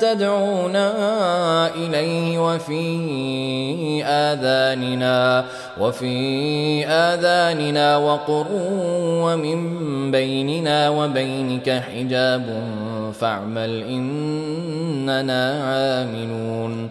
تدعونا إليه وفي آذاننا وفي آذاننا وقر ومن بيننا وبينك حجاب فاعمل إننا عاملون.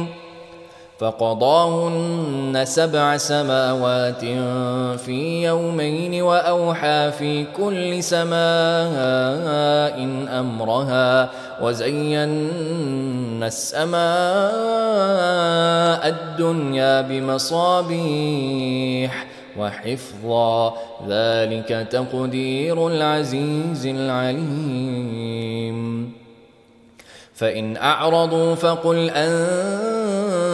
فقضاهن سبع سماوات في يومين وأوحى في كل سماء أمرها وزينا السماء الدنيا بمصابيح وحفظا. ذلك تقدير العزيز العليم. فإن أعرضوا فقل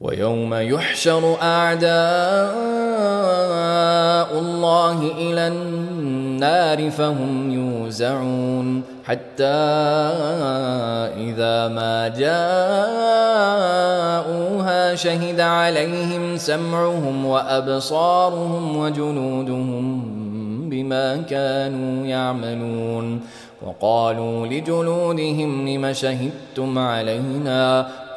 ويوم يحشر أعداء الله إلى النار فهم يوزعون حتى إذا ما جاءوها شهد عليهم سمعهم وأبصارهم وجنودهم بما كانوا يعملون وقالوا لجلودهم لم شهدتم علينا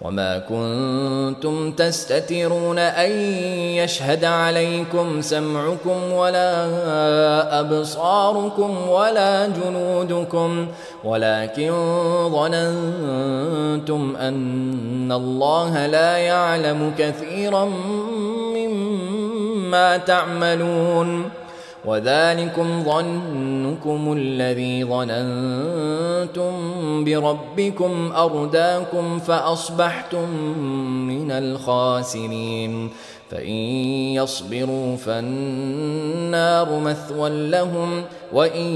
وما كنتم تستترون ان يشهد عليكم سمعكم ولا ابصاركم ولا جنودكم ولكن ظننتم ان الله لا يعلم كثيرا مما تعملون وذلكم ظنكم الذي ظننتم بربكم أرداكم فأصبحتم من الخاسرين. فإن يصبروا فالنار مثوى لهم وإن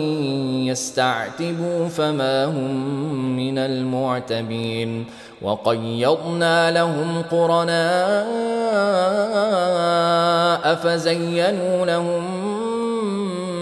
يستعتبوا فما هم من المعتبين. وقيضنا لهم قرناء فزينوا لهم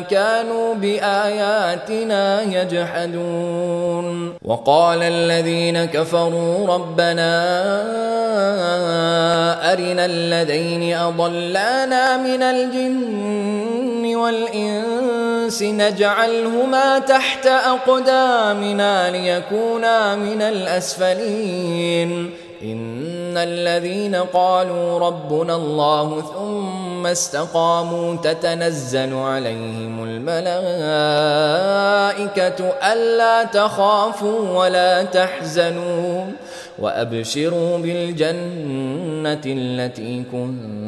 كانوا بآياتنا يجحدون. وقال الذين كفروا ربنا أرنا الذين أضلانا من الجن والإنس نجعلهما تحت أقدامنا ليكونا من الأسفلين. إن الذين قالوا ربنا الله ثم استقاموا تتنزل عليهم الملائكة ألا تخافوا ولا تحزنوا وأبشروا بالجنة التي كنتم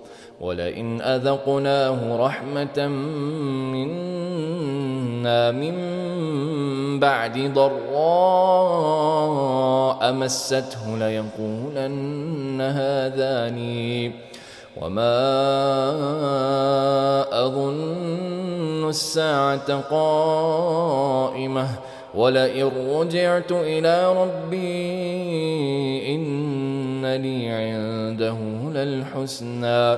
ولئن أذقناه رحمة منا من بعد ضراء مسته ليقولن هذاني وما أظن الساعة قائمة ولئن رجعت إلى ربي إن لي عنده للحسنى